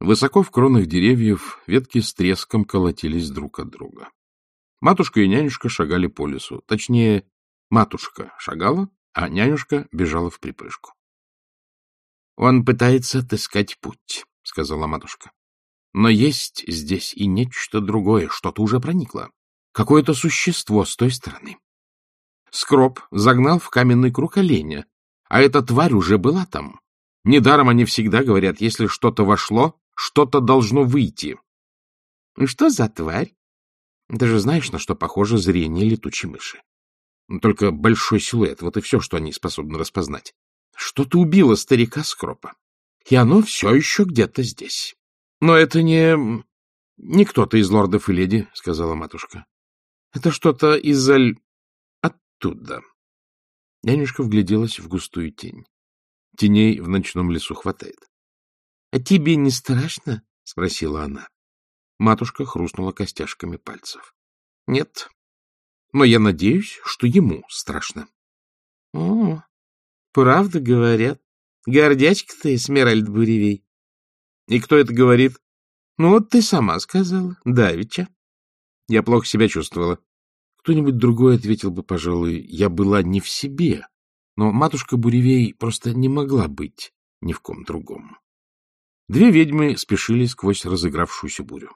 Высоко в кронах деревьев ветки с треском колотились друг от друга. Матушка и нянюшка шагали по лесу. Точнее, матушка шагала, а нянюшка бежала в припрыжку. — Он пытается отыскать путь, — сказала матушка. — Но есть здесь и нечто другое, что-то уже проникло. Какое-то существо с той стороны. Скроб загнал в каменный круг оленя, а эта тварь уже была там. Недаром они всегда говорят, если что-то вошло, что-то должно выйти. — Что за тварь? Ты же знаешь, на что похоже зрение летучей мыши. Только большой силуэт, вот и все, что они способны распознать. Что-то убило старика Скропа, и оно все еще где-то здесь. Но это не... не кто-то из лордов и леди, — сказала матушка. Это что-то из-за... оттуда. Нянюшка вгляделась в густую тень. Теней в ночном лесу хватает. — А тебе не страшно? — спросила она. Матушка хрустнула костяшками пальцев. — Нет. Но я надеюсь, что ему страшно. — О, правда говорят. Гордячка ты, Смеральд Буревей. — И кто это говорит? — Ну, вот ты сама сказала, Давича. Я плохо себя чувствовала. Кто-нибудь другой ответил бы, пожалуй, я была не в себе. Но матушка Буревей просто не могла быть ни в ком другом. Две ведьмы спешили сквозь разыгравшуюся бурю.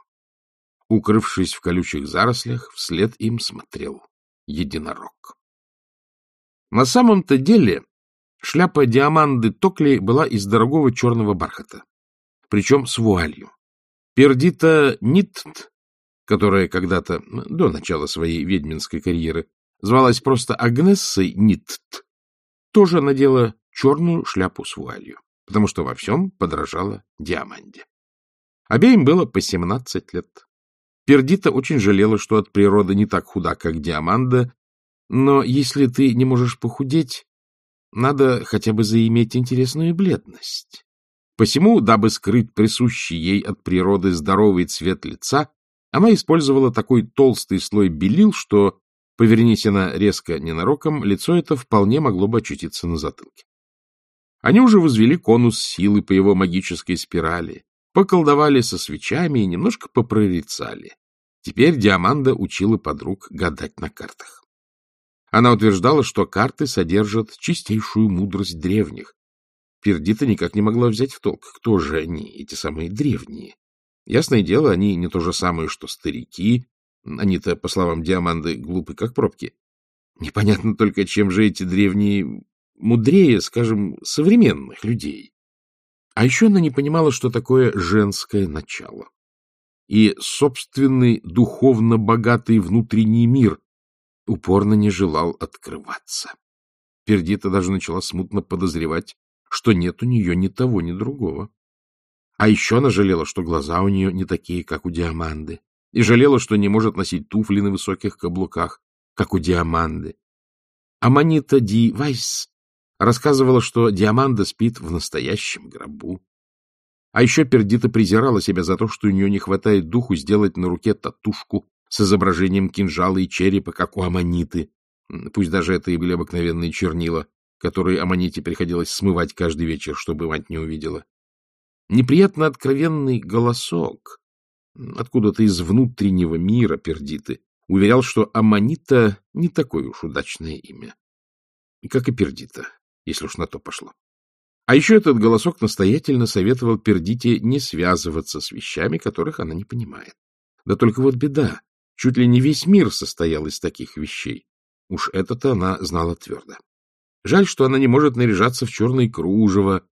Укрывшись в колючих зарослях, вслед им смотрел единорог. На самом-то деле шляпа Диаманды Токли была из дорогого черного бархата, причем с вуалью. Пердита Нитт, которая когда-то, до начала своей ведьминской карьеры, звалась просто Агнессой Нитт, тоже надела черную шляпу с вуалью потому что во всем подражала Диаманде. Обеим было по семнадцать лет. Пердита очень жалела, что от природы не так худа, как Диаманда, но если ты не можешь похудеть, надо хотя бы заиметь интересную бледность. Посему, дабы скрыть присущий ей от природы здоровый цвет лица, она использовала такой толстый слой белил, что, повернись она резко ненароком, лицо это вполне могло бы очутиться на затылке. Они уже возвели конус силы по его магической спирали, поколдовали со свечами и немножко попрорицали. Теперь Диаманда учила подруг гадать на картах. Она утверждала, что карты содержат чистейшую мудрость древних. Пердита никак не могла взять в толк, кто же они, эти самые древние. Ясное дело, они не то же самое, что старики. Они-то, по словам Диаманды, глупы, как пробки. Непонятно только, чем же эти древние мудрее, скажем, современных людей. А еще она не понимала, что такое женское начало. И собственный духовно богатый внутренний мир упорно не желал открываться. Пердита даже начала смутно подозревать, что нет у нее ни того, ни другого. А еще она жалела, что глаза у нее не такие, как у Диаманды, и жалела, что не может носить туфли на высоких каблуках, как у Диаманды. Аманита Ди Вайс Рассказывала, что Диаманда спит в настоящем гробу. А еще Пердита презирала себя за то, что у нее не хватает духу сделать на руке татушку с изображением кинжала и черепа, как у Аманиты. Пусть даже это и были обыкновенные чернила, которые Аманите приходилось смывать каждый вечер, чтобы мать не увидела. Неприятно откровенный голосок откуда-то из внутреннего мира Пердиты уверял, что Аманита не такое уж удачное имя, как и Пердита если уж на то пошло. А еще этот голосок настоятельно советовал Пердите не связываться с вещами, которых она не понимает. Да только вот беда, чуть ли не весь мир состоял из таких вещей. Уж это-то она знала твердо. Жаль, что она не может наряжаться в черное кружево,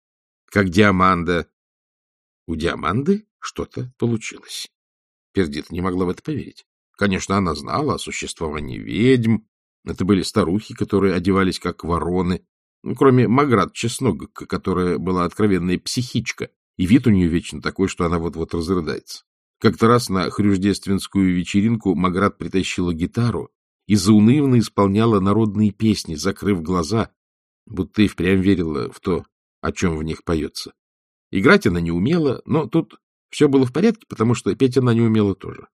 как Диаманда. У Диаманды что-то получилось. Пердита не могла в это поверить. Конечно, она знала о существовании ведьм. Это были старухи, которые одевались как вороны, кроме Маград Чеснок, которая была откровенная психичка, и вид у нее вечно такой, что она вот-вот разрыдается. Как-то раз на хрюждественскую вечеринку Маград притащила гитару и заунывно исполняла народные песни, закрыв глаза, будто и впрямь верила в то, о чем в них поется. Играть она не умела, но тут все было в порядке, потому что петь она не умела тоже.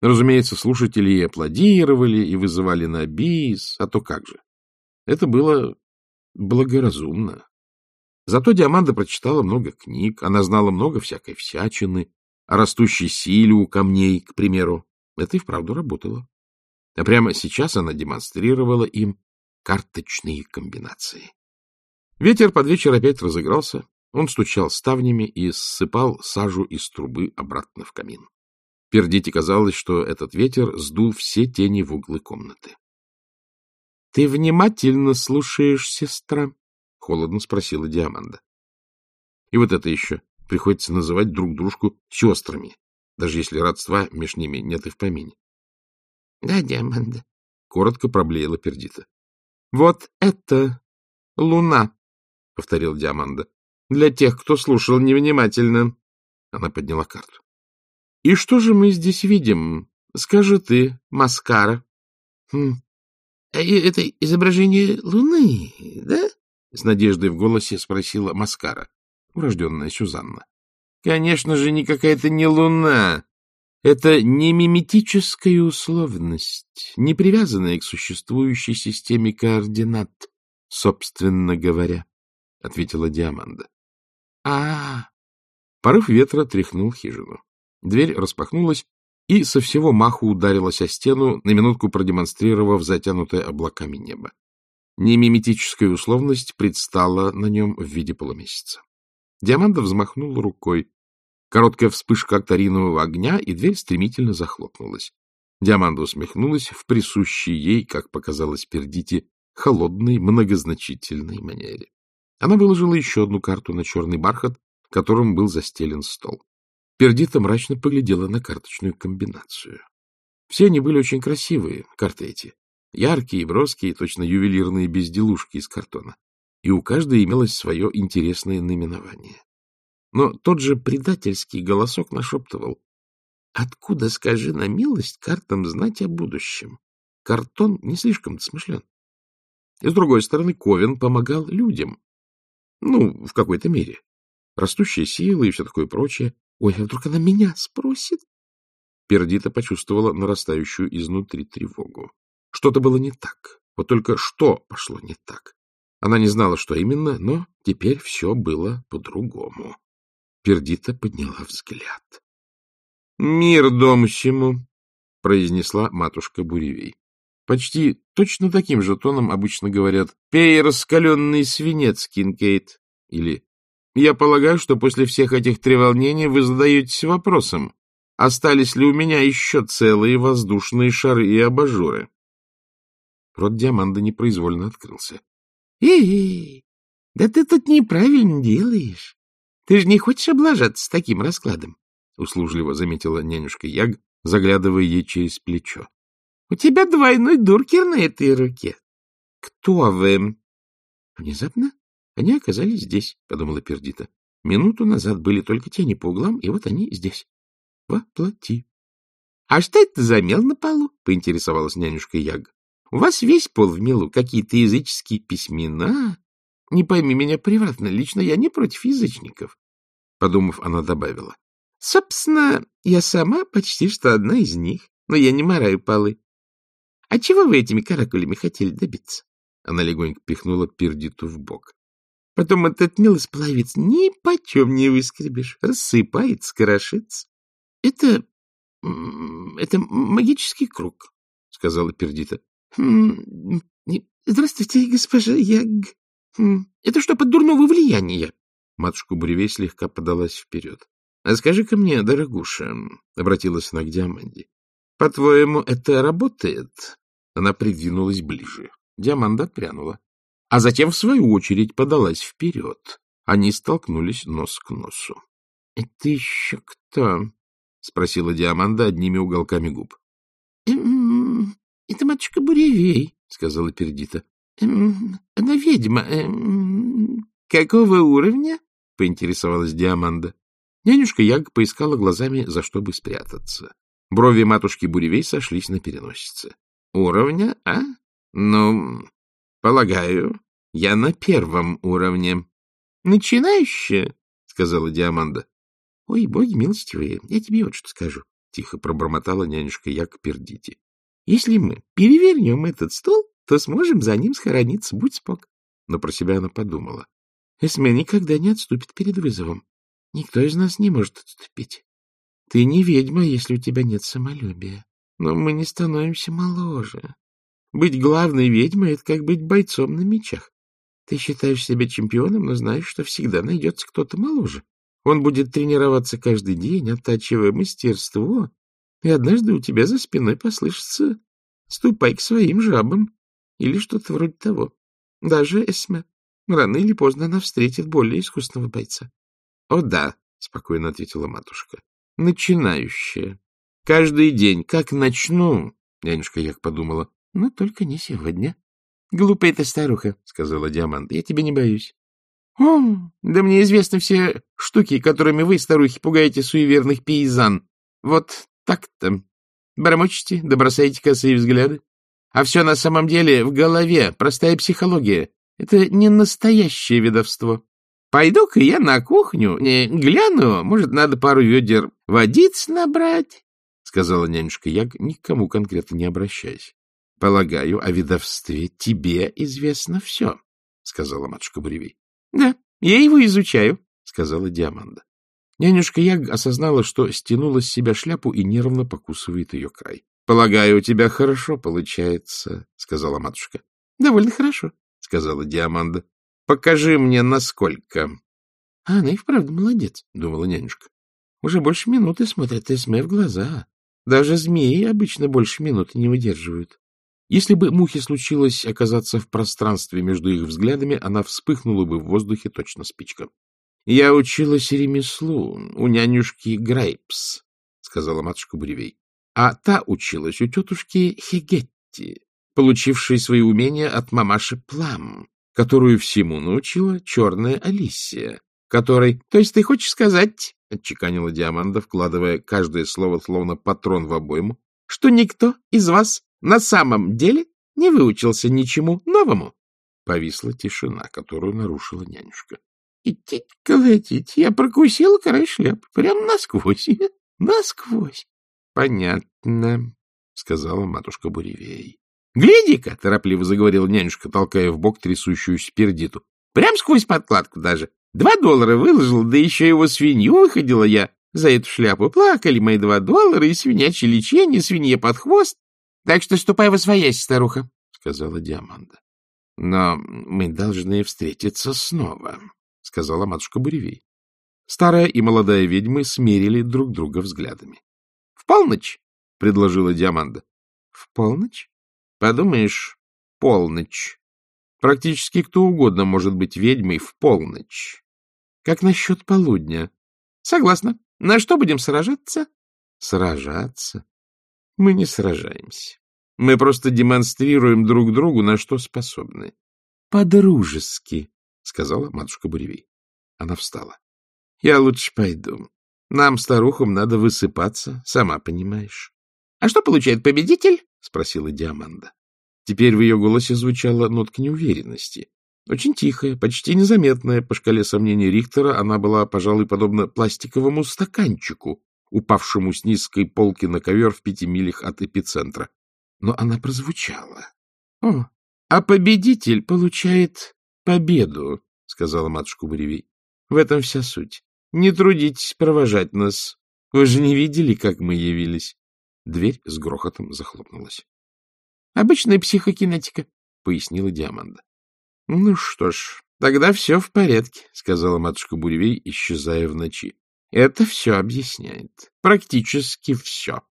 Разумеется, слушатели и аплодировали, и вызывали на бис, а то как же. Это было благоразумно. Зато Диаманда прочитала много книг, она знала много всякой всячины, о растущей силе у камней, к примеру. Это и вправду работало. А прямо сейчас она демонстрировала им карточные комбинации. Ветер под вечер опять разыгрался. Он стучал ставнями и ссыпал сажу из трубы обратно в камин. Пердите казалось, что этот ветер сдул все тени в углы комнаты. — Ты внимательно слушаешь, сестра? — холодно спросила Диаманда. И вот это еще. Приходится называть друг дружку сестрами, даже если родства между ними нет и в помине. — Да, Диаманда, — коротко проблеяла Пердита. — Вот это луна, — повторил Диаманда, — для тех, кто слушал невнимательно. Она подняла карту. — И что же мы здесь видим? Скажи ты, Маскара. Хм. — Это изображение луны, да? — с надеждой в голосе спросила Маскара, урожденная Сюзанна. — Конечно же, никакая-то не луна. Это не миметическая условность, не привязанная к существующей системе координат, собственно говоря, — ответила Диаманда. — А, Порыв ветра тряхнул хижину. Дверь распахнулась и со всего маху ударилась о стену, на минутку продемонстрировав затянутое облаками небо. Немиметическая условность предстала на нем в виде полумесяца. Диаманда взмахнула рукой. Короткая вспышка акторинового огня, и дверь стремительно захлопнулась. Диаманда усмехнулась в присущей ей, как показалось Пердите, холодной, многозначительной манере. Она выложила еще одну карту на черный бархат, которым был застелен стол. Пердита мрачно поглядела на карточную комбинацию. Все они были очень красивые, карты эти. Яркие, броские, точно ювелирные безделушки из картона. И у каждой имелось свое интересное наименование. Но тот же предательский голосок нашептывал. Откуда, скажи на милость, картам знать о будущем? Картон не слишком смышлен. И, с другой стороны, Ковен помогал людям. Ну, в какой-то мере. Растущая сила и все такое прочее. Ой, а вдруг она меня спросит? Пердита почувствовала нарастающую изнутри тревогу. Что-то было не так. Вот только что пошло не так. Она не знала, что именно, но теперь все было по-другому. Пердита подняла взгляд. — Мир дом всему, — произнесла матушка Буревей. Почти точно таким же тоном обычно говорят «Пей раскаленный свинец, Кинкейт» или «Я полагаю, что после всех этих треволнений вы задаетесь вопросом, остались ли у меня еще целые воздушные шары и абажуры?» Рот Диаманда непроизвольно открылся. «Эй, да ты тут неправильно делаешь. Ты же не хочешь облажаться с таким раскладом?» — услужливо заметила нянюшка Яг, заглядывая ей через плечо. — У тебя двойной дуркер на этой руке. — Кто вы? Внезапно они оказались здесь, — подумала Пердита. Минуту назад были только тени по углам, и вот они здесь. Воплоти. — А что это за мел на полу? — поинтересовалась нянюшка Яг. — У вас весь пол в мелу, какие-то языческие письмена. Не пойми меня превратно, лично я не против язычников. Подумав, она добавила. — Собственно, я сама почти что одна из них, но я не мораю полы. — А чего вы этими каракулями хотели добиться? Она легонько пихнула Пердиту в бок. — Потом этот милый половиц ни почем не выскребешь, рассыпается, крошится. — Это... это магический круг, — сказала Пердита. Хм, — Здравствуйте, госпожа Яг. Хм, это что, под дурного влияния? Матушка Буревей слегка подалась вперед. — А скажи-ка мне, дорогуша, — обратилась она к Диаманде, — по-твоему, это работает? Она придвинулась ближе. Диаманда отпрянула. А затем, в свою очередь, подалась вперед. Они столкнулись нос к носу. — Это еще кто? — спросила Диаманда одними уголками губ. «Эм, — Это матушка Буревей, — сказала Пердита. «Эм, — Она ведьма. Эм, какого уровня? — поинтересовалась Диаманда. Нянюшка Яг поискала глазами, за что бы спрятаться. Брови матушки Буревей сошлись на переносице. — Уровня, а? Ну, полагаю, я на первом уровне. — Начинающая, — сказала Диаманда. — Ой, боги милостивые, я тебе вот что скажу, — тихо пробормотала нянюшка Як Пердити. — Если мы перевернем этот стол, то сможем за ним схорониться, будь спок. Но про себя она подумала. Эсме никогда не отступит перед вызовом. Никто из нас не может отступить. Ты не ведьма, если у тебя нет самолюбия. Но мы не становимся моложе. Быть главной ведьмой — это как быть бойцом на мечах. Ты считаешь себя чемпионом, но знаешь, что всегда найдется кто-то моложе. Он будет тренироваться каждый день, оттачивая мастерство, и однажды у тебя за спиной послышится «ступай к своим жабам» или что-то вроде того. Даже Эсме. Рано или поздно она встретит более искусного бойца. — О да, — спокойно ответила матушка. — Начинающая. Каждый день, как начну, — нянюшка Як подумала, — но только не сегодня. — Глупая ты старуха, — сказала Диамант, — я тебя не боюсь. — О, да мне известны все штуки, которыми вы, старухи, пугаете суеверных пейзан. Вот так-то. Бормочете, да бросаете косые взгляды. А все на самом деле в голове, простая психология. Это не настоящее ведовство. Пойду-ка я на кухню, не, гляну, может, надо пару ведер водиц набрать, — сказала нянюшка Яг, никому конкретно не обращаясь. — Полагаю, о ведовстве тебе известно все, — сказала матушка Буревей. — Да, я его изучаю, — сказала Диаманда. Нянюшка Яг осознала, что стянула с себя шляпу и нервно покусывает ее край. — Полагаю, у тебя хорошо получается, — сказала матушка. — Довольно хорошо, — сказала Диаманда. — Покажи мне, насколько. — А она и вправду молодец, — думала нянюшка. Уже больше минуты смотрят Эсме в глаза. Даже змеи обычно больше минуты не выдерживают. Если бы мухе случилось оказаться в пространстве между их взглядами, она вспыхнула бы в воздухе точно спичка. — Я училась ремеслу у нянюшки Грейпс, — сказала матушка Буревей. — А та училась у тетушки Хегетти, получившей свои умения от мамаши Плам, которую всему научила черная Алисия, которой... — То есть ты хочешь сказать, — отчеканила Диаманда, вкладывая каждое слово словно патрон в обойму, — что никто из вас на самом деле не выучился ничему новому? Повисла тишина, которую нарушила нянюшка. — Идти колотить. Я прокусила край шляпы. Прям насквозь. Насквозь. — Понятно, — сказала матушка Буревей. — Гляди-ка, — торопливо заговорила нянюшка, толкая в бок трясущуюся пердиту. — Прям сквозь подкладку даже. Два доллара выложил, да еще его свинью выходила я за эту шляпу. Плакали мои два доллара, и свинячье лечение, свинье под хвост. Так что ступай во своясь, старуха, — сказала Диаманда. — Но мы должны встретиться снова, — сказала матушка Буревей. Старая и молодая ведьмы смерили друг друга взглядами. — В полночь, — предложила Диаманда. — В полночь? Подумаешь, полночь. Практически кто угодно может быть ведьмой в полночь. Как насчет полудня? Согласна. На что будем сражаться? Сражаться? Мы не сражаемся. Мы просто демонстрируем друг другу, на что способны. По-дружески, — сказала матушка Буревей. Она встала. — Я лучше пойду. Нам, старухам, надо высыпаться, сама понимаешь. — А что получает победитель? — спросила Диаманда. Теперь в ее голосе звучала нотка неуверенности. Очень тихая, почти незаметная по шкале сомнений Рихтера, она была, пожалуй, подобна пластиковому стаканчику, упавшему с низкой полки на ковер в пяти милях от эпицентра. Но она прозвучала. — О, а победитель получает победу, — сказала матушка Буревей. — В этом вся суть. Не трудитесь провожать нас. Вы же не видели, как мы явились. Дверь с грохотом захлопнулась. — Обычная психокинетика, — пояснила Диаманда. — Ну что ж, тогда все в порядке, — сказала матушка Буревей, исчезая в ночи. — Это все объясняет. Практически все.